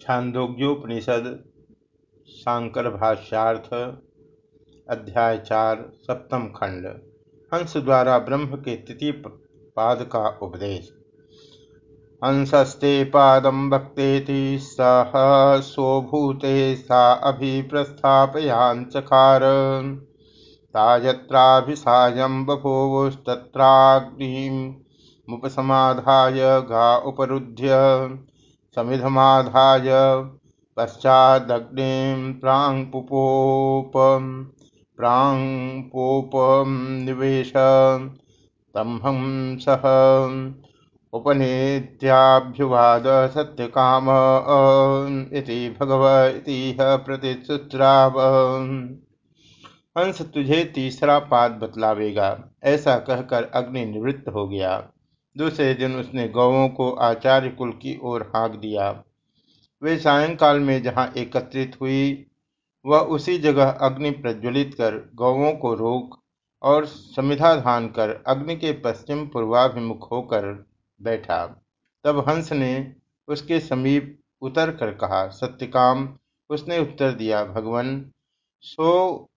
छांदोग्योपनिषद, शांकर भाष्यार्थ, अध्याय चार, सप्तम खंड, हंस द्वारा ब्रह्म के तृतीय पाद का उपदेश। हंसस्ते पादम भक्तेति सह स्वभूते सा अभिप्रस्थापयांचकार तायत्राभिसायं बभूवुस्तत्राग्निमुपसमाधाय गा उपरुध्य। समिधमाधाय पश्चादग्निं प्राङ्पुपोपं प्राङ्पोपं निवेश। तमहं सह उपनेत्याभ्युवाद सत्यकाम, इति भगव इतिह हंस तुझे तीसरा पाद बतलावेगा, ऐसा कहकर अग्नि निवृत्त हो गया। दूसरे दिन उसने गौों को आचार्य कुल की ओर हाँक दिया। वे सायंकाल में जहाँ एकत्रित हुई, वह उसी जगह अग्नि प्रज्वलित कर गौों को रोक और समिधाधान कर अग्नि के पश्चिम पूर्वाभिमुख होकर बैठा। तब हंस ने उसके समीप उतर कर कहा, सत्यकाम, उसने उत्तर दिया, भगवान, सो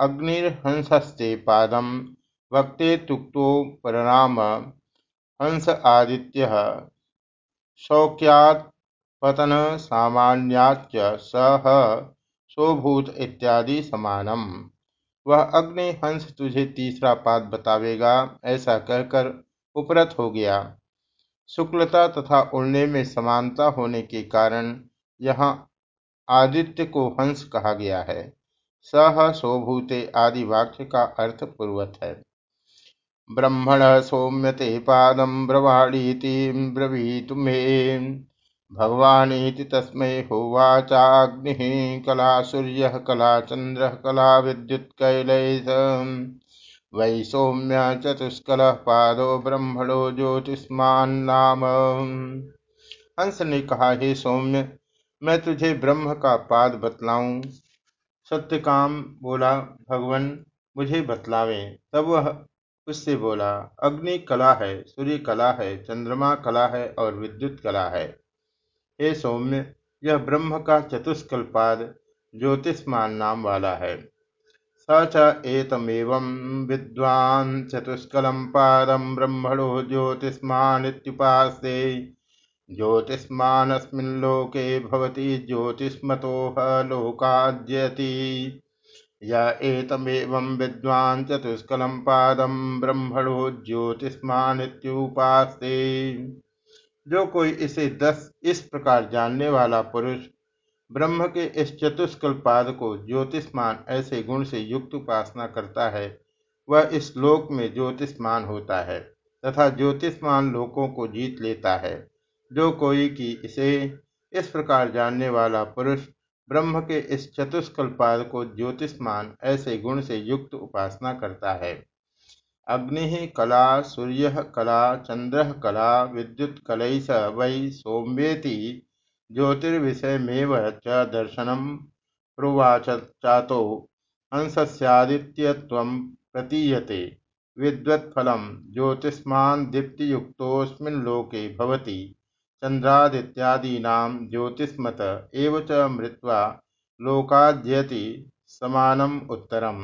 अग्निर्हंसस्ते पादम वक्ते तुक्तो परनाम हंस आदित्य। शौक्यात् पतन सामान्याच सह सोभूत इत्यादि समानम। वह अग्नि हंस तुझे तीसरा पाद बतावेगा, ऐसा कहकर उपरत हो गया। शुक्लता तथा उड़ने में समानता होने के कारण यहाँ आदित्य को हंस कहा गया है। सह सोभूते आदि वाक्य का अर्थ पूर्वत है। ब्रह्मण सौम्यते पादम ब्रवाणीति ब्रवीतु मे। भगवानीति तस्मै होवाचाग्निः कला सूर्यः कला चन्द्रः कला विद्युत्कैलैस वै सौम्य चतुष्कलः पादो ब्रह्मणो ज्योतिष्मान्नाम हंस ने कहा, हे सौम्य, मैं तुझे ब्रह्म का पाद बतलाऊं। सत्यकाम बोला, भगवान, मुझे बतलावे। तब वह उससे बोला, अग्नि कला है, सूर्य कला है, चंद्रमा कला है और विद्युत कला है। हे सौम्य, यह ब्रह्म का चतुष्कल पाद ज्योतिष्मान नाम वाला है। स च एतमेवं विद्वान् चतुष्कलं ब्रह्मणो ज्योतिष्मानित्युपास्ते ज्योतिष्मानस्मिल्लोके भवति ज्योतिष्मतोह लोकाद्यति। य एतमेवं विद्वान् चतुष्कलं पादं ब्रह्मणो ज्योतिष्मानित्युपास्ते। जो कोई इसे दस इस प्रकार जानने वाला पुरुष, ब्रह्म के इस चतुष्कल पाद को ज्योतिष्मान ऐसे गुण से युक्त उपासना करता है, वह इस लोक में ज्योतिष्मान होता है, तथा ज्योतिष्मान लोकों को जीत लेता है। जो कोई कि इसे इस प्रकार जानने वाला पुरुष ब्रह्म के इस चतुष्कल पाद को ज्योतिष्मान ऐसे गुण से युक्त उपासना करता है। अग्नि कला, सूर्य कला, चंद्र कला, विद्युत कलैस वै सौम्येति ज्योतिर्विषयमेव च दर्शनम। प्रोवाच चातो हंसस्यादित्यत्वं प्रतीयते। विद्वत्फलं ज्योतिष्मान दीप्तियुक्तोऽस्मिन् लोके भवति। चंद्रादित्यादीनां ज्योतिष्मत एव मृत्वा लोकाद्यति समानम उत्तरम।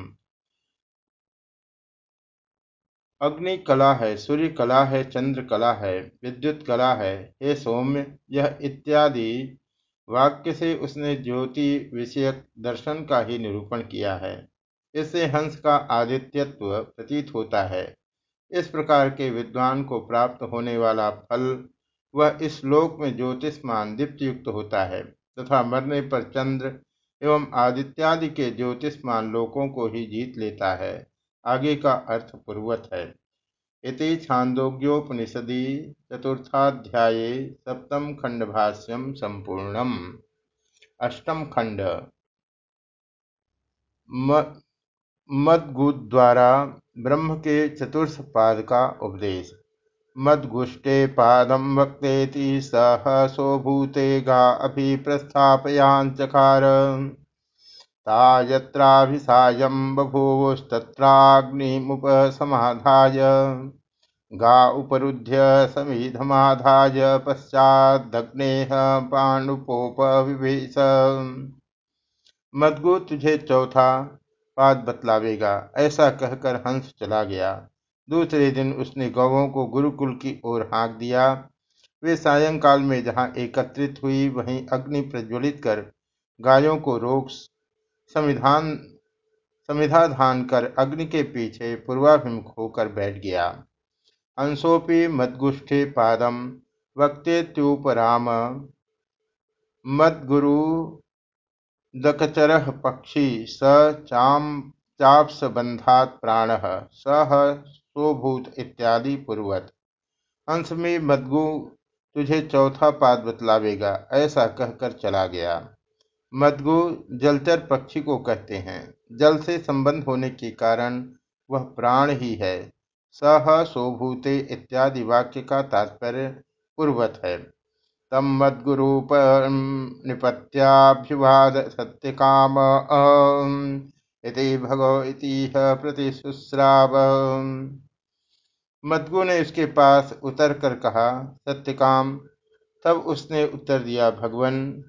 अग्नि कला है सूर्य कला है चंद्र कला है विद्युत कला है, हे सौम्य, यह इत्यादि वाक्य से उसने ज्योति विषयक दर्शन का ही निरूपण किया है। इससे हंस का आदित्यत्व प्रतीत होता है। इस प्रकार के विद्वान को प्राप्त होने वाला फल वह इस लोक में ज्योतिषमान दीप्त युक्त होता है तथा मरने पर चंद्र एवं आदित्यादि के ज्योतिषमान लोकों को ही जीत लेता है। आगे का अर्थ पूर्वत है। इति छांदोग्योपनिषदि चतुर्थाध्याय सप्तम खंड भाष्यम संपूर्णम। अष्टम खंड। मदगुद्वारा ब्रह्म के चतुर्थ पाद का उपदेश। मद्गुष्टे पादं वक्तेति सह सोभूते गा अभिप्रस्थापयाञ्चकार ता यत्राभिसायं बभूवुस्तत्राग्निमुपसमाधाय, गा उपरुध्य समीधमाधाय पश्चादग्नेह पाण्डुपोप विभीष मदगु तुझे चौथा पाद बतलावेगा। ऐसा कहकर हंस चला गया। दूसरे दिन उसने गौवों को गुरुकुल की ओर हाँक दिया। वे सायंकाल में जहाँ एकत्रित हुई, वहीं अग्नि प्रज्वलित कर गायों को रोक संविधान, संविधाधान कर अग्नि के पीछे पूर्वाभिमुख होकर बैठ गया। अंशोपि मद्गुष्ठे पादम वक्तेत्युपराम मद्गुरु दकचर पक्षी स चाम चाप्सबंधात प्राण। सह सोभूत इत्यादि पूर्वत अंश में मदगु तुझे चौथा पाद बतलावेगा, ऐसा कहकर चला गया। मदगु जलचर पक्षी को कहते हैं। जल से संबंध होने के कारण वह प्राण ही है। सह, सोभूते इत्यादि वाक्य का तात्पर्य पूर्वत है। तम मद्गुरूप निपत्याभ्युवाद सत्य काम इति भगव प्रतिशुश्राव मदगु ने उसके पास उतर कर कहा, सत्यकाम। तब उसने उत्तर दिया, भगवन।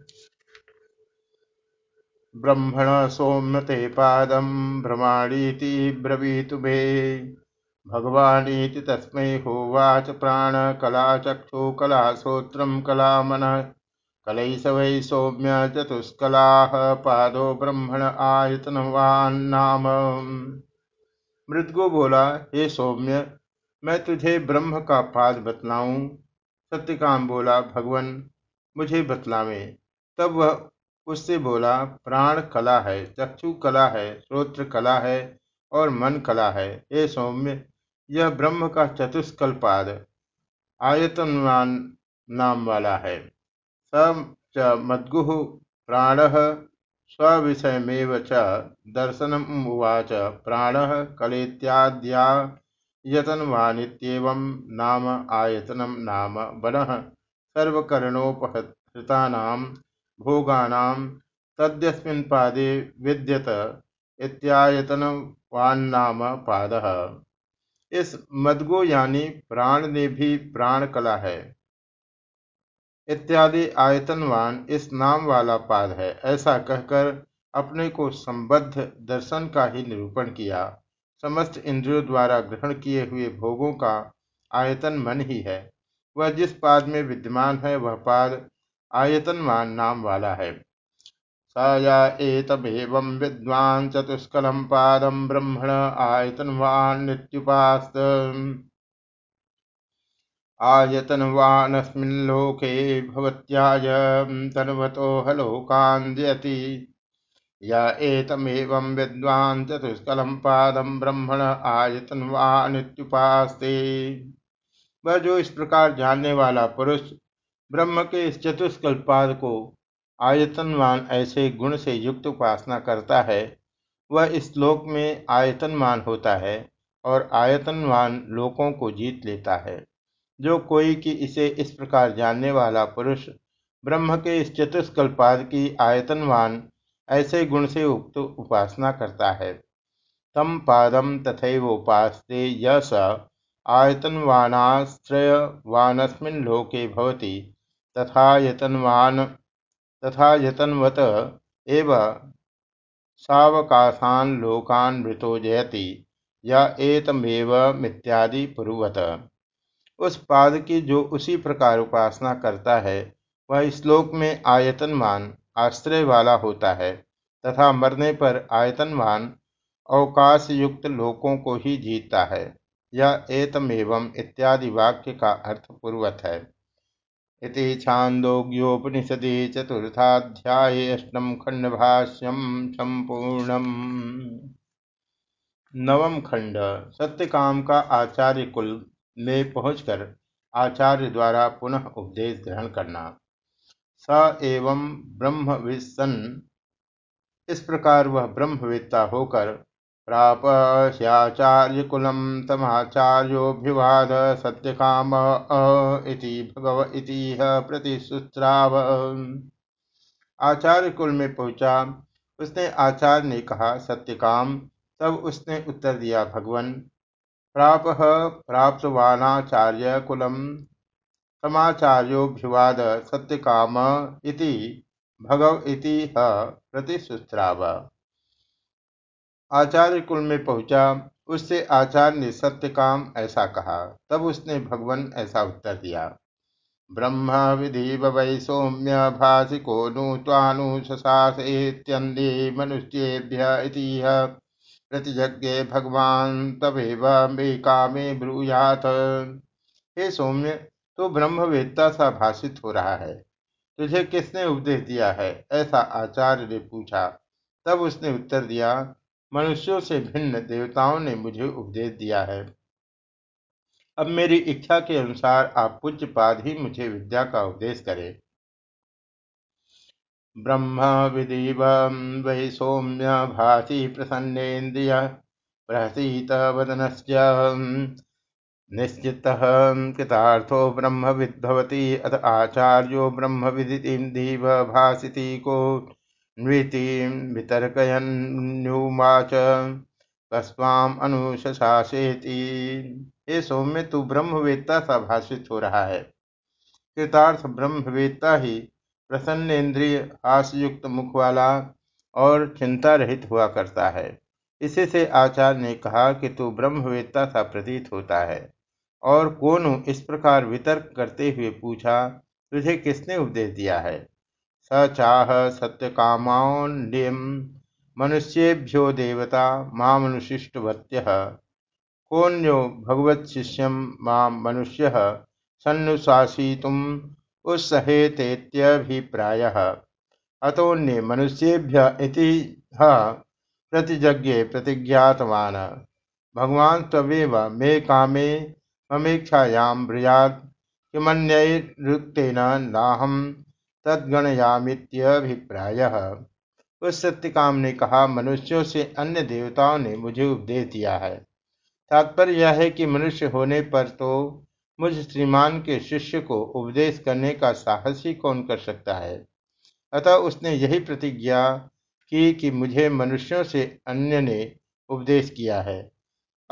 ब्रह्मण सौम्यते पादम भ्रमाणीति ब्रवीतुभे भगवानीति तस्मै होवाच प्राणकला चक्षुकला श्रोत्रं कला मनः कलैष वै सौम्य चतुष्कलाः पादो ब्रह्मण आयतनवान्नाम मृदगो बोला, हे सौम्य मैं तुझे ब्रह्म का पाद बतलाऊं सत्यकाम बोला भगवान मुझे बतलावे। तब वह उससे बोला, प्राण कला है, चक्षु कला है, श्रोत्र कला है और मन कला है। हे सौम्य, यह ब्रह्म का चतुष्कल पाद आयतनवान नाम वाला है। स च मद्गु प्राण स्विषयमेव च दर्शनमुवाच प्राण कलेत्याद्यायतनवानित्येवं नाम आयतनं नाम वनः सर्वकरणोपहृतानां भोगानां तद्यस्मिन् पादे विद्यत इत्यायतनवान्नाम पादः। इस मदगो यानी प्राण ने भी प्राण कला है। इत्यादि आयतनवान इस नाम वाला पाद है, ऐसा कहकर अपने को संबद्ध दर्शन का ही निरूपण किया। समस्त इंद्रियों द्वारा ग्रहण किए हुए भोगों का आयतन मन ही है। वह जिस पाद में विद्यमान है, वह पाद आयतनवान नाम वाला है। स य एतमेवं विद्वान् चतुष्कलं पादं ब्रह्मण आयतनवान्नित्युपास्त आयतनवानस्मिल्लोके भवत्याय तन्वतो हलोकान् य एतमेवं विद्वान् चतुष्कलं पादं ब्रह्मण आयतनवानित्युपास्ते। वह जो इस प्रकार जानने वाला पुरुष ब्रह्म के इस चतुष्कल पाद को आयतनवान ऐसे गुण से युक्त उपासना करता है, वह इस लोक में आयतनमान होता है और आयतनवान लोकों को जीत लेता है। जो कोई कि इसे इस प्रकार जानने वाला पुरुष ब्रह्म के इस चतुष्कल्पाद की आयतनवान ऐसे गुण से उक्त उपासना करता है। तम पादम तथैवोपास्ते यस आयतनवानाश्रयवानस्मिन् लोके भवति। तथायतनवान तथा यतनवत एव सावकाशान लोकान मृतो जयति। या एतमेवमित्यादि पुरुवत। उस पाद की जो उसी प्रकार उपासना करता है, वह श्लोक में आयतनमान आश्रय वाला होता है तथा मरने पर आयतनवान अवकाश युक्त लोकों को ही जीतता है। यह एतमेवम इत्यादि वाक्य का अर्थ पूर्वत है। इति छान्दोग्योपनिषदि चतुर्थाध्याये अष्टम खंडभाष्यम संपूर्णम। नवम खंड, सत्यकाम का आचार्य कुल में पहुंचकर आचार्य द्वारा पुनः उपदेश ग्रहण करना। स एवं ब्रह्म इस प्रकार वह ब्रह्मवेत्ता होकर प्रापह्याचार्यकुलं तमाचार्योऽभिवाद सत्यकाम इति भगव प्रतिशुश्राव आचार्य कुल में पहुँचा, उसने आचार्य ने कहा, सत्यकाम। तब उसने उत्तर दिया, भगवन, प्राप प्राप्तवानाचार्य कुलम समाचार्योभ्युवाद सत्यकाम इति भगव इति प्रतिशुस्राव आचार्य कुल में पहुँचा, उससे आचार्य ने सत्यकाम ऐसा कहा, तब उसने भगवान ऐसा उत्तर दिया, ब्रह्म विधि वै सौम्य भाषिको नु त्वानुशशासेत्यन्दे मनुष्येभ्य प्रतिज्ञे भगवान तवेव मे कामे ब्रूयात। हे सौम्य तो ब्रह्मवेत्ता सा भाषित हो रहा है। तुझे किसने उपदेश दिया है? ऐसा आचार्य ने पूछा। तब उसने उत्तर दिया, मनुष्यों से भिन्न देवताओं ने मुझे उपदेश दिया है। अब मेरी इच्छा के अनुसार आप पूज्य पाद ही मुझे विद्या का उपदेश करें। ब्रह्म विधिव वै सौम्य भाषी प्रसन्नेन्द्रिय प्रहसीत वदन निश्चित कृतार्थो ब्रह्म विद्भवती अथ आचार्यो ब्रह्म विदिव भाषिति को नृति वितर्कयन्युवाच कस्वाम अनुशासेति हे सौम्य, तू ब्रह्मवेत्ता सा भाषित हो रहा है। कृतार्थ ब्रह्मवेत्ता ही प्रसन्न इंद्रिय हासयुक्त मुख वाला और चिंता रहित हुआ करता है। इसी से आचार्य ने कहा कि तू ब्रह्मवेत्ता सा प्रतीत होता है। और कोनु इस प्रकार वितर्क करते हुए पूछा, तुझे किसने उपदेश दिया है? स चाह सत्य कामौन्यम मनुष्येभ्यो देवता मामनुशिष्टवत्य कोन्यो भगवत्शिष्यम माँ मनुष्य सन्नुशासितुम् उत्सहेतेत्यभिप्रायः। अतोन्ये मनुष्येभ्य प्रतिज्ञे प्रतिज्ञातवान्। भगवान तवेव मे कामे ममेक्षायां ब्रूयात् किमन्यैरुक्तेन नाहं तद्गणयामित्यभिप्रायः। उस सत्यकाम ने कहा, मनुष्यों से अन्य देवताओं ने मुझे उपदेश दिया है। तात्पर्य यह है कि मनुष्य होने पर तो मुझ श्रीमान के शिष्य को उपदेश करने का साहस ही कौन कर सकता है? अतः उसने यही प्रतिज्ञा की कि मुझे मनुष्यों से अन्य ने उपदेश किया है।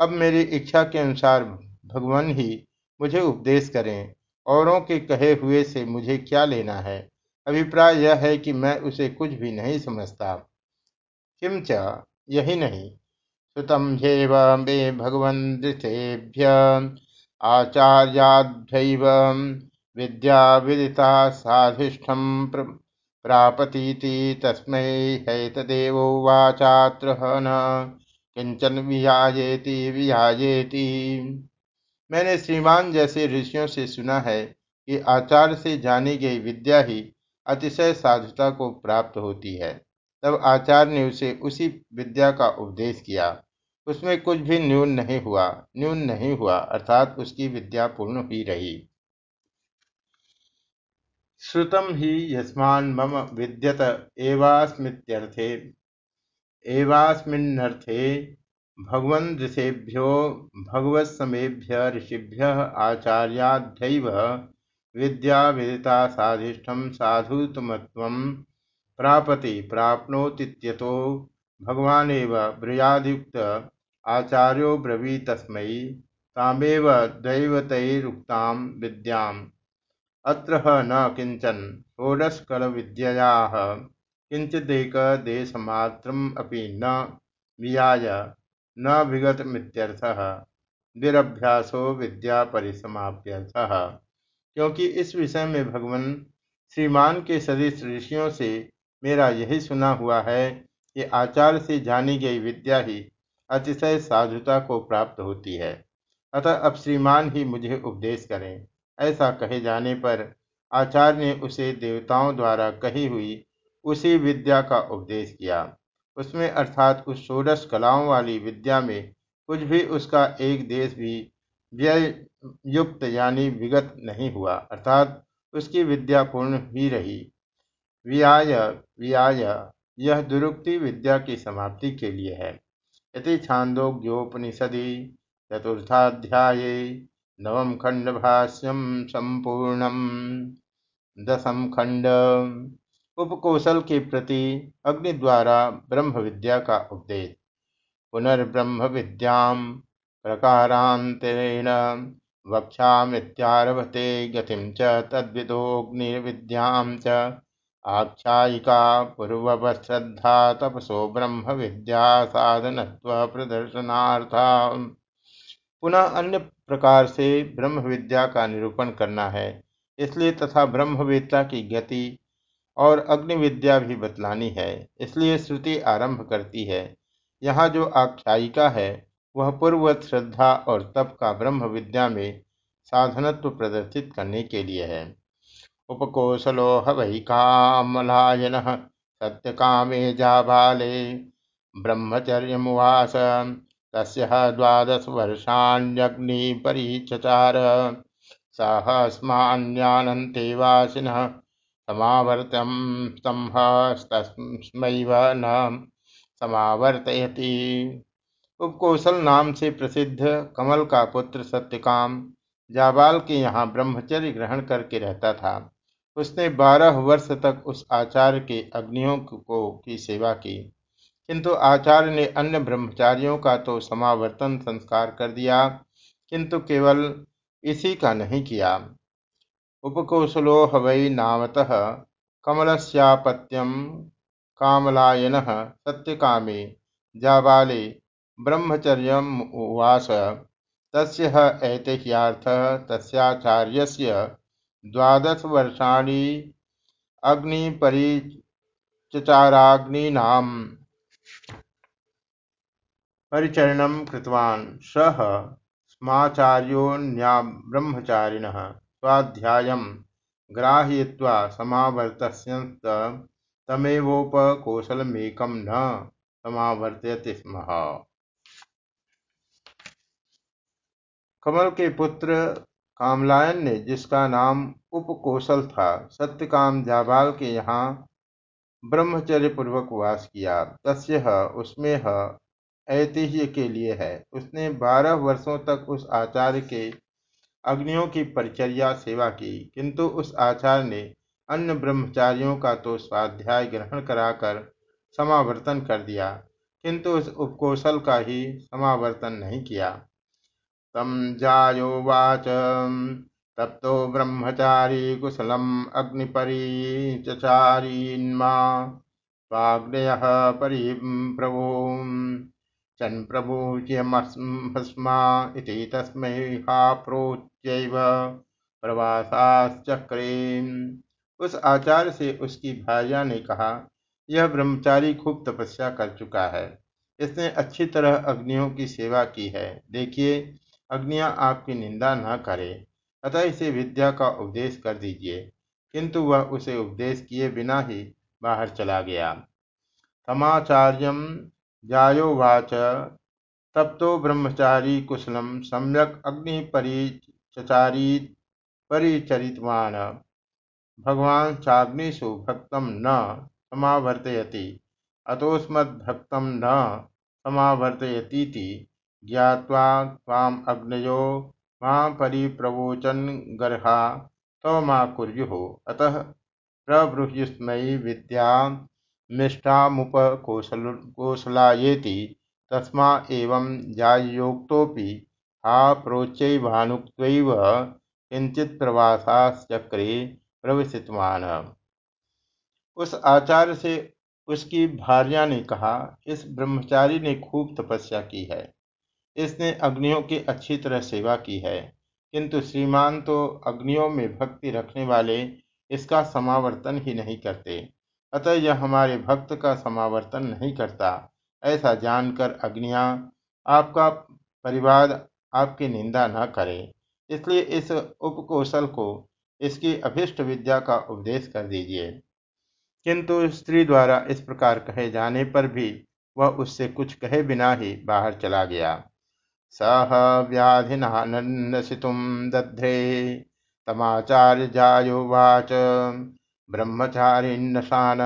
अब मेरी इच्छा के अनुसार भगवान ही मुझे उपदेश करें, औरों के कहे हुए से मुझे क्या लेना है? अभिप्राय यह है कि मैं उसे कुछ भी नहीं समझता। किंच यही नहीं। सुतम ह्येव मे विद्या विदिता साधिष्ठं प्रापतीति तस्मै हैतदेवोवाचात्र न। किंचन वियायेति वियायेति। मैंने श्रीमान जैसे ऋषियों से सुना है कि आचार्य से जानी गई विद्या ही अतिशय साधुता को प्राप्त होती है। तब आचार्य ने उसे उसी विद्या का उपदेश किया। उसमें कुछ भी न्यून नहीं हुआ, न्यून नहीं हुआ, अर्थात उसकी विद्या पूर्ण ही रही। श्रुतम ही यस्मान मम विद्यत एवास्मित्यर्थे, एवास्मिन्नर्थे भगवन् ऋषेभ्यो भगवत्समेभ्य ऋषिभ्य आचार्याध्यैव विद्या विदिता साधिष्ठम साधुतमत्वं प्रापति प्राप्नोतीत्यतो भगवानेव ब्रयादयुक्त आचार्यो ब्रवी तस्मै तामेव दैवतैरुक्तां विद्याम् अत्र न किंचन षोडशकलविद्ययाः किञ्चिदेकदेशमात्रम् अपि न वियाय। न विगत विगतमित्यर्थः विरभ्यासो विद्या परिसमाप्यर्थः क्योंकि इस विषय में भगवान श्रीमान के सदिश ऋषियों से मेरा यही सुना हुआ है कि आचार्य से जानी गई विद्या ही अतिशय साधुता को प्राप्त होती है। अतः अब श्रीमान ही मुझे उपदेश करें। ऐसा कहे जाने पर आचार्य ने उसे देवताओं द्वारा कही हुई उसी विद्या का उपदेश किया। उसमें अर्थात उस षोडश कलाओं वाली विद्या में कुछ भी उसका एक देश भी व्यय युक्त यानी विगत नहीं हुआ, अर्थात उसकी विद्या पूर्ण ही रही। व्याय व्याय, यह दुरुक्ति विद्या की समाप्ति के लिए है। इति छान्दोग्योपनिषदि चतुर्थाध्याय, नवम खंड भाष्यम संपूर्णम। दसम खंड उपकोशल के प्रति अग्नि द्वारा ब्रह्म विद्या का उपदेश। पुनर्ब्रह्म विद्याम प्रकारान्तरेण वक्ष्यामित्यारभते गतिं च तद्विदोऽग्निविद्यां च। आख्यायिका पूर्ववश्रद्धा तपसो ब्रह्म विद्या साधनत्व प्रदर्शनार्था पुनः अन्य प्रकार से ब्रह्म विद्या का निरूपण करना है, इसलिए तथा ब्रह्मवेत्ता की गति और अग्नि विद्या भी बतलानी है, इसलिए श्रुति आरंभ करती है। यहाँ जो आख्यायिका है, वह पूर्ववत श्रद्धा और तप का ब्रह्म विद्या में साधनत्व प्रदर्शित करने के लिए है। उपकोशलो हई कामलायन सत्य कामे जाबाले ब्रह्मचर्यमुवास तस्य द्वादश वर्षाण्यग्निपरीचचार सहस्मान्यानन्ते वासिनः समावर्तम तस्मैव न समावर्तयति। उपकोशल नाम से प्रसिद्ध कमल का पुत्र सत्यकाम, जाबाल के यहाँ ब्रह्मचर्य ग्रहण करके रहता था। उसने बारह वर्ष तक उस आचार्य के अग्नियों को, की सेवा की। किंतु आचार्य ने अन्य ब्रह्मचारियों का तो समावर्तन संस्कार कर दिया, किंतु केवल इसी का नहीं किया। उपकोशलो हवै नामतः कमलस्यापत्यं कामलायनः सत्यकामे। जाबाले ब्रह्मचर्यमुवास तस्य ऐतिह्यार्थः तस्याचार्यस्य द्वादशवर्षाणि अग्निपरिचचाराग्नीनां परिचरणं कृतवान्। सः स्माचार्योऽन्या ब्रह्मचारिणः स्वाध्यायं ग्राहयित्वा समावर्तस्यन्त तमेवोपकोशलमेकं न समावर्तयति स्म। कमल के पुत्र कामलायन ने, जिसका नाम उपकोशल था, सत्यकाम जाबाल के यहाँ ब्रह्मचर्य पूर्वक वास किया। तस्य उसमें ऐतिह्य के लिए है। उसने बारह वर्षों तक उस आचार्य के अग्नियों की परिचर्या सेवा की। किंतु उस आचार्य ने अन्य ब्रह्मचारियों का तो स्वाध्याय ग्रहण कराकर समावर्तन कर दिया, किंतु उस उपकोशल का ही समावर्तन नहीं किया। तम जायोवाच तप्तो ब्रह्मचारी कुशलम अग्निपरीचारीन्मा स्वाग्नय परिप्रभो। चन्प्रभुच्यमस्मा इति तस्मै हाप्रोच्यैव प्रवासाश्चक्रे उस आचार्य से उसकी भार्या ने कहा, यह ब्रह्मचारी खूब तपस्या कर चुका है। इसने अच्छी तरह अग्नियों की सेवा की है। देखिए, अग्नियाँ आपकी निंदा न करे। अतः इसे विद्या का उपदेश कर दीजिए। किंतु वह उसे उपदेश किए बिना ही बाहर चला गया। समाचार्यम जायोवाच तप्तो ब्रह्मचारी कुशलम सम्यक अग्निपरिचचारी परिचरितवान भगवान चाग्निषु भक्तम न समावर्तयति। अतोस्मद्भक्तं न समावर्तयतीति ज्ञात्वा त्वाम् अग्नयो माँ परिप्रवोचन गर्हा तव मा कुर्युः अतः प्रबृह्युस्मै विद्या मिष्टामुपकोशलायेति तस्मा एवं जाययोक्तोऽपि हा प्रोच्चैवानुक्त्वैव किंचित प्रवासाश्चक्रे प्रविशितवान। उस आचार्य से उसकी भार्या ने कहा, इस ब्रह्मचारी ने खूब तपस्या की है। इसने अग्नियों की अच्छी तरह सेवा की है। किंतु श्रीमान तो अग्नियों में भक्ति रखने वाले इसका समावर्तन ही नहीं करते। अतः यह हमारे भक्त का समावर्तन नहीं करता। ऐसा जानकर अग्निया, आपका परिवार आपकी निंदा न करे। इसलिए इस उपकोशल को, इसकी अभिष्ट विद्या का उपदेश कर दीजिए। किंतु स्त्री द्वारा इस प्रकार कहे जाने पर भी वह उससे कुछ कहे बिना ही बाहर चला गया। सह व्याधिनानंदसितुम दध्रे, तमाचार्य जायोवाच ब्रह्मचारिन्नशान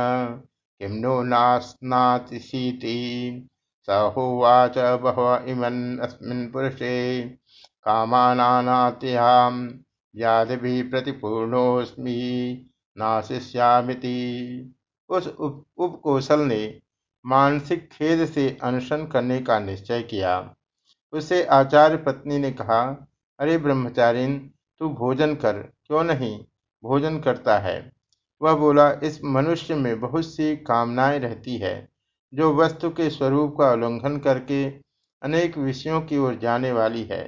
किं नो नास्नातिशीति। स होवाच बहव इमन्नस्मिन् पुरुषे। कामानानात्यां व्याधिभिः प्रतिपूर्णोऽस्मि। नाशिष्यामिति। उस उप, उपकोशल ने मानसिक खेद से अनशन करने का निश्चय किया। उसे आचार्य पत्नी ने कहा अरे ब्रह्मचारिन तू भोजन कर क्यों नहीं? भोजन करता है। वह बोला इस मनुष्य में बहुत सी कामनाएँ रहती है। जो वस्तु के स्वरूप का उल्लंघन करके अनेक विषयों की ओर जाने वाली है।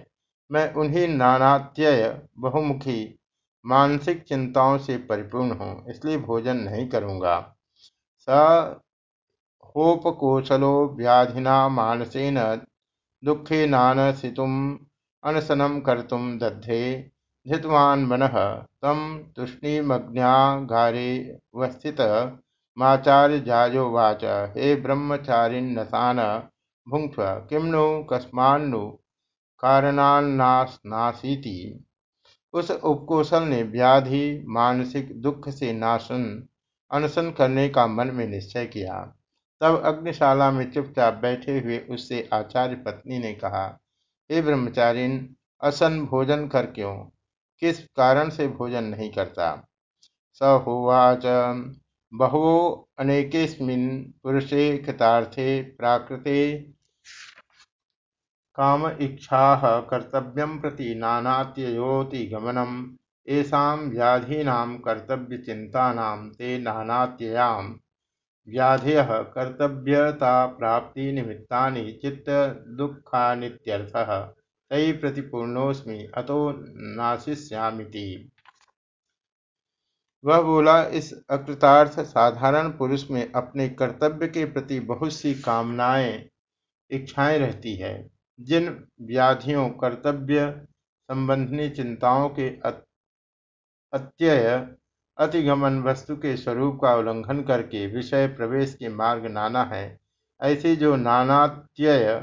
मैं उन्हीं नानात्यय, बहुमुखी, मानसिक चिंताओं से परिपूर्ण हूँ, इसलिए भोजन नहीं करूँगा। स होपकोशलो व्याधिना मानसेन दुःखेनानसितुम् अनशनं कर्तुं दद्धे। धितवान् मनः तं तूष्णीमग्न्यागारे वस्थितमाचार्यजायोवाच हे ब्रह्मचारिन्नसान भुङ्क्ष्व किं नु कस्मान्नु कारणान्नासीति उस उपकोशल ने व्याधि, मानसिक दुख से नाशन अनशन करने का मन में निश्चय किया। तब अग्निशाला में चुपचाप बैठे हुए उससे आचार्य पत्नी ने कहा, हे ब्रह्मचारिन असन भोजन कर क्यों? किस कारण से भोजन नहीं करता? स होवाच। बहवो अनेकेस्मिन् पुरुषे कृतार्थे प्राकृते काम इच्छा कर्तव्यं प्रति नानात्ययोतिगमनम् येषां व्याधीनां कर्तव्यचिन्तानां ते नानात्ययां। व्याधयः कर्तव्यताप्राप्तिनिमित्तानि चित्तदुःखानीत्यर्थः तयि प्रतिपूर्णोऽस्मि अतो नाशिष्यामीति। वह बोला, इस अकृतार्थ साधारण पुरुष में अपने कर्तव्य के प्रति बहुत सी कामनाएँ, इच्छाएँ रहती है, जिन व्याधियों, कर्तव्य संबंधी चिंताओं के अत्यय, अतिगमन वस्तु के स्वरूप का उल्लंघन करके विषय प्रवेश के मार्ग नाना है, ऐसी जो नानात्यय,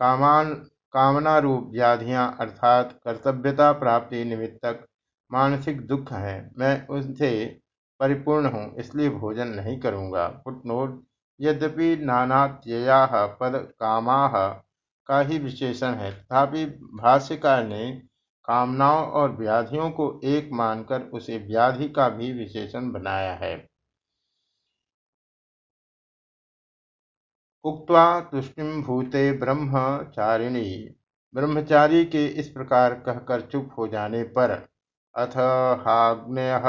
कामान कामना रूप व्याधियाँ अर्थात कर्तव्यता प्राप्ति निमित्तक मानसिक दुख है। मैं उनसे परिपूर्ण हूँ, इसलिए भोजन नहीं करूँगा। फुटनोट, यद्यपि नानात्यया पद कामा का ही विशेषण है, तथापि भाष्यकार ने कामनाओं और व्याधियों को एक मानकर उसे व्याधि का भी विशेषण बनाया है। उक्त्वा तुष्टिम भूते ब्रह्मचारिणी। ब्रह्मचारी के इस प्रकार कहकर चुप हो जाने पर अथ हाग्नय।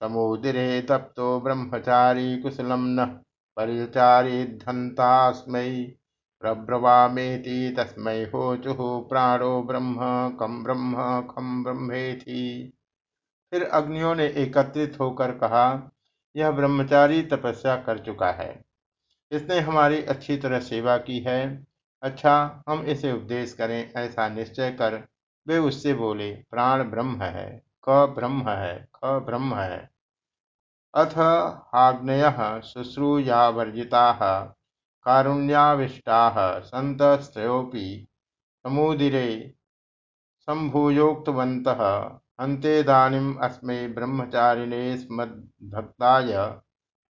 समुदिरे तप्तो ब्रह्मचारी कुशलम न, परिचारी धनतास्मय प्रब्रवामेति तस्मै होचुः प्राणो ब्रह्म कम ब्रह्म खम ब्रह्मेति। फिर अग्नियों ने एकत्रित होकर कहा, यह ब्रह्मचारी तपस्या कर चुका है। इसने हमारी अच्छी तरह सेवा की है। अच्छा हम इसे उपदेश करें, ऐसा निश्चय कर वे उससे बोले, प्राण ब्रह्म है, क ब्रह्म है, ख ब्रह्म है। अथ आग्नय शुश्रूयावर्जिता, कारुण्याविष्टाः, सन्तस्त्रयोऽपि समुदिरे सम्भूयोक्तवन्तः। अन्तेदानीम् अस्मै ब्रह्मचारिणे स्मद्भक्ताय,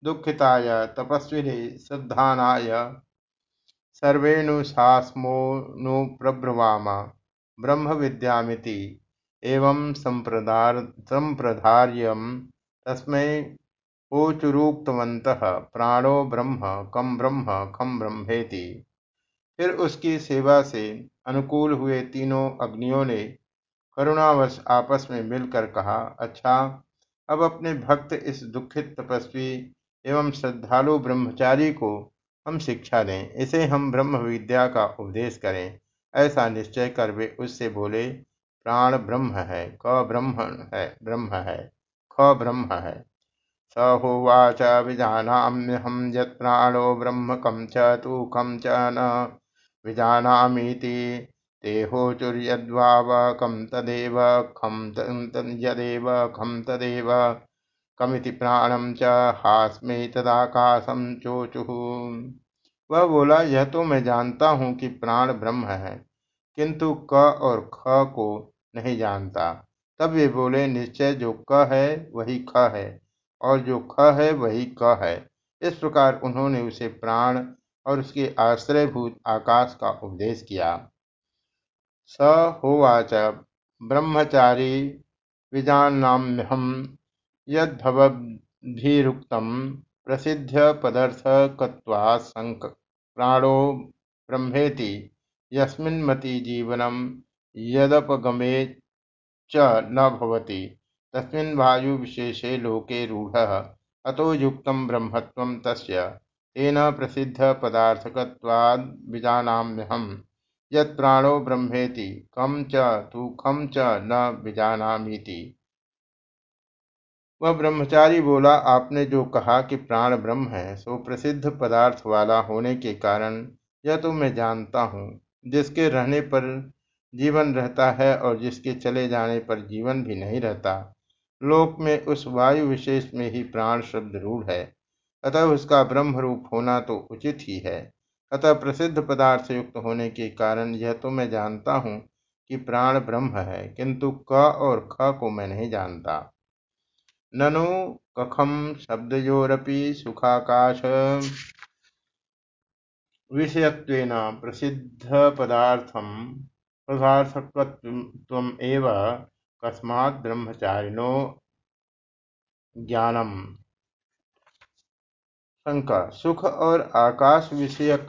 दुःखिताय, तपस्विने श्रद्धानाय। सर्वेणुशास्मोऽनुप्रब्रवाम ब्रह्मविद्यामिति एवं संप्रदार सम्प्रधार्यं तस्मै ओचुरूक्तवन्तः प्राणो ब्रह्म कम ब्रह्म खम ब्रह्मेति। फिर उसकी सेवा से अनुकूल हुए तीनों अग्नियों ने करुणावश आपस में मिलकर कहा अच्छा अब अपने भक्त इस दुखित तपस्वी एवं श्रद्धालु ब्रह्मचारी को हम शिक्षा दें। इसे हम ब्रह्म विद्या का उपदेश करें। ऐसा निश्चय कर वे उससे बोले, प्राण ब्रह्म है, क ब्रह्म है ब्रह्म है, ख ब्रह्म है। स होवाच विजानाम्यहं यत्प्राणो ब्रह्म कं च तु कं च न। विजानामीति देहोचुर्यद्वाव कं तदेव, खं यदेव, खं तदेव। कमिति प्राणम च हास्मे तदाकाशम चोचुः। वह बोला, यह तो मैं जानता हूँ कि प्राण ब्रह्म है। किंतु क और ख को नहीं जानता। तब वे बोले, निश्चय जो क है, वही ख है, और जो ख है, वही क है। इस प्रकार उन्होंने उसे प्राण और उसके आश्रयभूत आकाश का उपदेश किया। स होवाच, ब्रह्मचारी विजानाम्यहम यद्भवद्भिरुक्तम प्रसिद्ध पदार्थकत्वा प्राणो ब्रह्मेति। यस्मिन्मति यदपगमे च न भवति। तस्मिन् लोके रूढ़। अतो युक्त ब्रह्मत्व तस्य। तेन प्रसिद्ध पदार्थकत्वाद् बीजानाम्यहम् यत्प्राणो ब्रह्मेति कम च तू खम च न बीजानामीति वह ब्रह्मचारी बोला, आपने जो कहा कि प्राण ब्रह्म है, सो प्रसिद्ध पदार्थ वाला होने के कारण यह तो मैं जानता हूँ। जिसके रहने पर जीवन रहता है और जिसके चले जाने पर जीवन भी नहीं रहता। लोक में उस वायु विशेष में ही प्राण शब्द रूढ़ है। अतः उसका ब्रह्म रूप होना तो उचित ही है। अतः प्रसिद्ध पदार्थ युक्त होने के कारण यह तो मैं जानता हूँ कि प्राण ब्रह्म है, किंतु क और ख को मैं नहीं जानता। ननु कखम शब्दयोरपि सुखाकाश। विषयत्वेन प्रसिद्धपदार्थं पदार्थत्वमेव कस्मात् ब्रह्मचारिणो ज्ञानम। शंका सुख और आकाश विषयक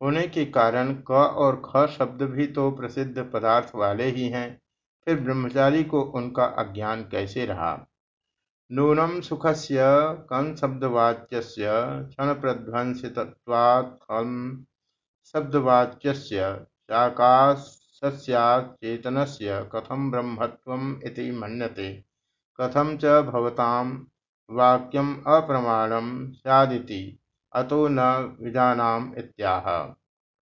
होने के कारण क और ख शब्द भी तो प्रसिद्ध पदार्थ वाले ही हैं, फिर ब्रह्मचारी को उनका अज्ञान कैसे रहा? नूनं सुखस्य कंशब्दवाच्यस्य क्षणप्रध्वंसितत्वात् खं शब्दवाच्यस्य चाकाशस्याच्चेतनस्य कथं ब्रह्मत्वम् इति मन्यते। कथं च भवतां वाक्यम् अप्रमाणं स्यादिति अतो न विजानाम इत्याह।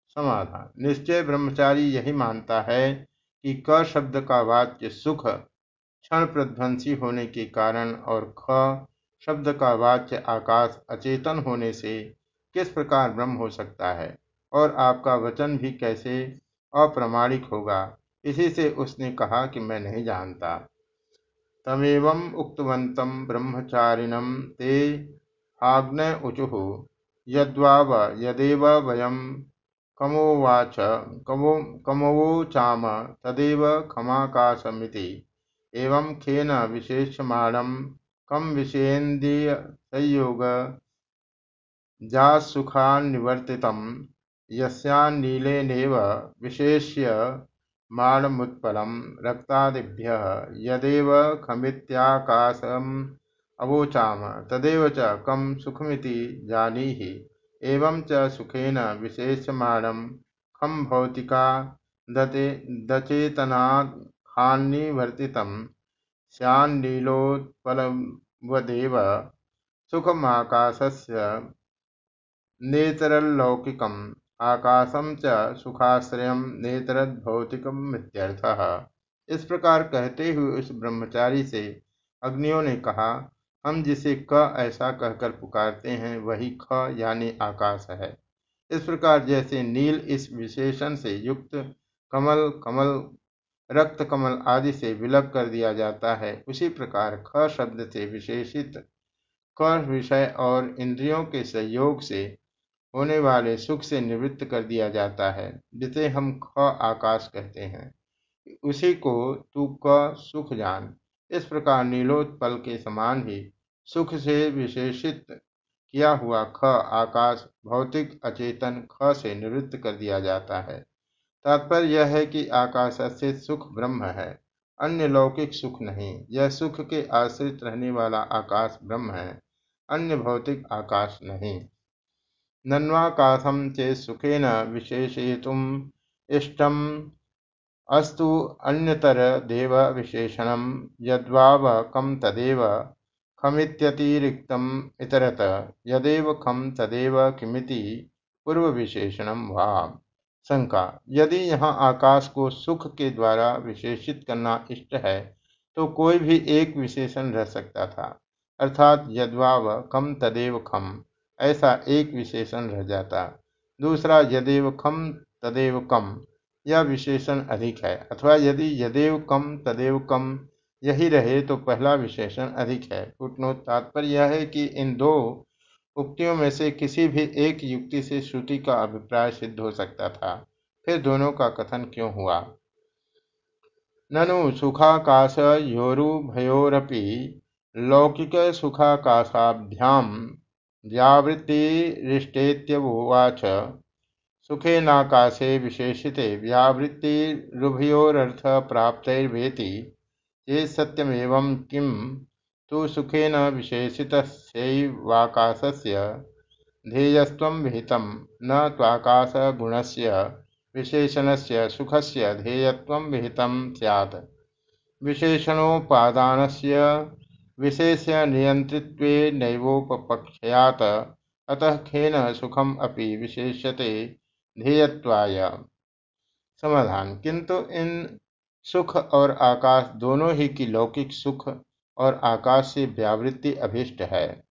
समाधान। निश्चय ब्रह्मचारी यही मानता है कि क शब्द का वाच्य सुख क्षण प्रध्वंसी होने के कारण और ख शब्द का वाच्य आकाश अचेतन होने से किस प्रकार ब्रह्म हो सकता है? और आपका वचन भी कैसे अप्रमाणिक होगा? इसी से उसने कहा कि मैं नहीं जानता। तमेव उक्तवंत ब्रह्मचारिणम ते आग्न उचु यद्वाव यदेव वयम कमोवाच कमो कमवोचाम तदेव खमाकाशमिति। एवं खेन विशेषमाणं कम विषयेन्द्रियसंयोग जासुखान्निवर्तितं यस्यान्नीलेनेव विशेष्य माणमुत्पलं रक्तादिभ्यः यदेव खमित्याकाशम् अवोचाम, तदेव च कम सुखमिति जानीहि। एवं च सुखेन खम भौतिका दते दचेतनात् हानिवर्तितं स्यान्नीलोत्पलवदेव सुखमाकाशस्य नेतरलौकिकम् आकाशम च सुखाश्रय नेतरद्भौतिकमित्यर्थः इस प्रकार कहते हुए उस ब्रह्मचारी से अग्नियों ने कहा, हम जिसे क ऐसा कहकर पुकारते हैं, वही ख यानी आकाश है। इस प्रकार जैसे नील इस विशेषण से युक्त कमल कमल रक्त कमल आदि से विलग कर दिया जाता है। उसी प्रकार ख शब्द से विशेषित क विषय और इंद्रियों के सहयोग से होने वाले सुख से निवृत्त कर दिया जाता है, जिसे हम ख आकाश कहते हैं। उसी को तू क सुख जान। इस प्रकार नीलोत्पल के समान ही सुख से विशेषित किया हुआ ख आकाश भौतिक अचेतन ख से निवृत्त कर दिया जाता है। तात्पर्य यह है कि आकाश से सुख ब्रह्म है, अन्य लौकिक सुख नहीं। यह सुख के आश्रित रहने वाला आकाश ब्रह्म है, अन्य भौतिक आकाश नहीं। नन्वाकाशम चे सुखेन विशेषयितुम इष्टम अस्तु अन्यतर देव विशेषण यद्वाव कम तदेव खमित्यतिरिक्तम इतरत, यदेव खम तदेव किमिति पूर्व विशेषण वा। शंका। यदि यहाँ आकाश को सुख के द्वारा विशेषित करना इष्ट है तो कोई भी एक विशेषण रह सकता था। अर्थात यद्वाव कम तदेव खम ऐसा एक विशेषण रह जाता। दूसरा, यदेव खम तदेव कम यह विशेषण अधिक है। अथवा यदि यदेव कम तदेव कम यही रहे तो पहला विशेषण अधिक है। फुटनोट, तात्पर्य यह है कि इन दो उक्तियों में से किसी भी एक युक्ति से श्रुति का अभिप्राय सिद्ध हो सकता था। फिर दोनों का कथन क्यों हुआ? ननु सुखाकाश योरुभयोरपि लौकिक सुखाकाशाभ्याम व्यावृत्तिरिष्टेत्यवोवाच सुखेनाकाशे विशेषिते व्यावृत्तिरुभयोरर्थप्राप्तैर्भेति चेत् सत्यमेवं किं तु सुखेन विशेषितस्यैवाकाशस्य ध्येयस्त्वं विहितं। न त्वाकाशगुणस्य विशेषणस्य सुखस्य ध्येयत्वं विहितं स्यात्। विशेषणोपादानस्य विशेष्यनियन्त्रित्वेनैवोपपक्षयात् अतः खेन सुखम अपि विशेषते ध्येयत्वाय। समाधान। किंतु इन सुख और आकाश दोनों ही की लौकिक सुख और आकाश से व्यावृत्ति अभिष्ट है।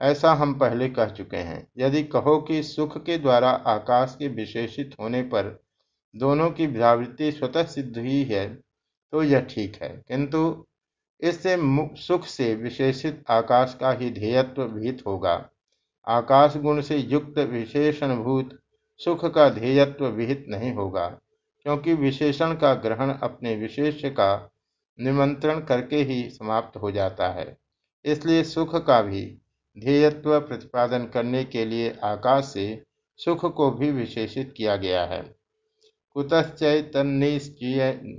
ऐसा हम पहले कह चुके हैं। यदि कहो कि सुख के द्वारा आकाश के विशेषित होने पर दोनों की व्यावृत्ति स्वतः सिद्ध ही है तो यह ठीक है। किंतु इससे सुख से विशेषित आकाश का ही ध्येयत्व विहित होगा। आकाश गुण से युक्त विशेषणभूत सुख का ध्येयत्व विहित नहीं होगा, क्योंकि विशेषण का ग्रहण अपने विशेष का निमंत्रण करके ही समाप्त हो जाता है। इसलिए सुख का भी ध्येयत्व प्रतिपादन करने के लिए आकाश से सुख को भी विशेषित किया गया है।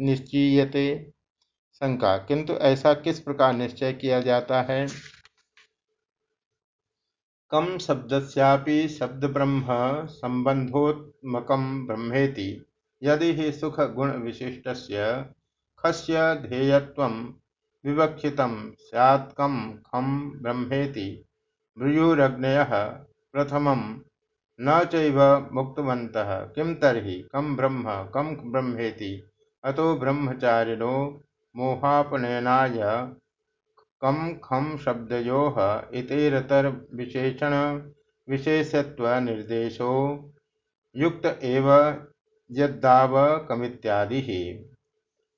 निश्चीयते शंका। किंतु ऐसा किस प्रकार निश्चय किया जाता है? कम शब्दस्यापि शब्द ब्रह्म संबंधोत्मक ब्रह्मेति। यदि ही सुख गुण विशिष्ट खस्य ध्येयत्व विवक्षित सैत्कम खम ब्रह्मेति ब्रूयुरग्नय प्रथम न चैव मुक्तवन्तः किं तर्हि कम ब्रह्म कम ब्रह्मेति अतो ब्रह्मचारिणो मोहापनयनाय कम खम शब्दयो इतरतर विशेषण विशेषत्व निर्देशो युक्त एव यदाव कमित्यादि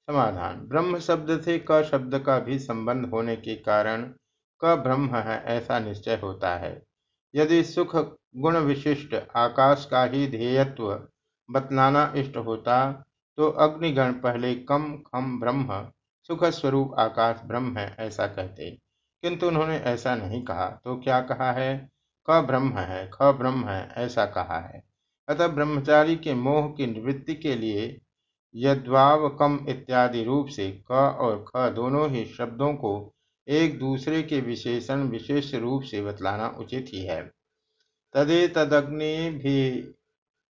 समाधान। ब्रह्म शब्द से क शब्द का भी संबंध होने के कारण क ब्रह्म है, ऐसा निश्चय होता है। यदि सुख गुण विशिष्ट आकाश का ही ध्येयत्व बतलाना इष्ट होता तो अग्निगण पहले कम खम ब्रह्म सुख स्वरूप आकाश ब्रह्म है, ऐसा कहते। किंतु उन्होंने ऐसा नहीं कहा तो क्या कहा है? क ब्रह्म है, ख ब्रह्म है, ऐसा कहा है। अतः ब्रह्मचारी के मोह की निवृत्ति के लिए यद्वाव कम इत्यादि रूप से क और ख दोनों ही शब्दों को एक दूसरे के विशेषण, विशेष रूप से बतलाना उचित ही है। तदे तदग्नि भी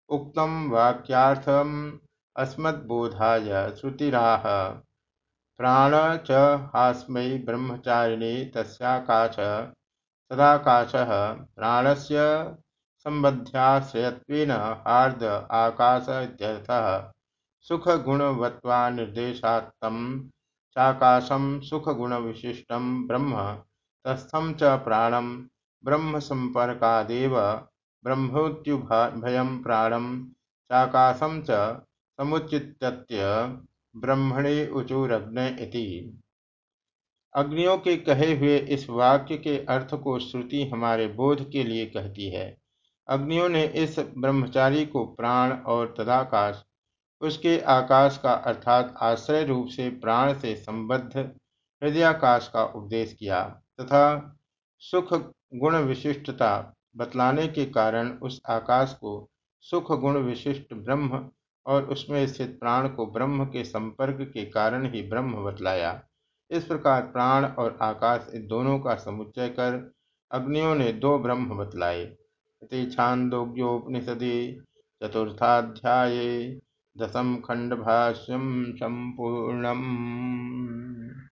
उक्तम वाक्यार्थम अस्मद्बोधाय श्रुतिराह। प्राण च हास्मै ब्रह्मचारिणे तस्याकाश तदाकाश प्राणस्य सम्बद्ध्याश्रयत्वेन हार्द आकाश इत्यर्थः। सुखगुणवत्वानिर्देशात्तं चाकाशं सुखगुणविशिष्टं ब्रह्म, तस्थं च प्राणं ब्रह्मसम्पर्कादेव ब्रह्मोत्युभयं प्राणं चाकाशं च समुचित्य ब्रह्मणे उचुरग्न इति। अग्नियों के कहे हुए इस वाक्य के अर्थ को श्रुति हमारे बोध के लिए कहती है। अग्नियों ने इस ब्रह्मचारी को प्राण और तदाकाश उसके आकाश का अर्थात आश्रय रूप से प्राण से संबद्ध हृदयाकाश का उपदेश किया तथा सुख गुण विशिष्टता बतलाने के कारण उस आकाश को सुख गुण विशिष्ट ब्रह्म और उसमें स्थित प्राण को ब्रह्म के संपर्क के कारण ही ब्रह्म बतलाया। इस प्रकार प्राण और आकाश इन दोनों का समुच्चय कर अग्नियों ने दो ब्रह्म बतलाए। छांदोग्योपनिषदि चतुर्थाध्याय। दसम खंड भाष्यम संपूर्णम।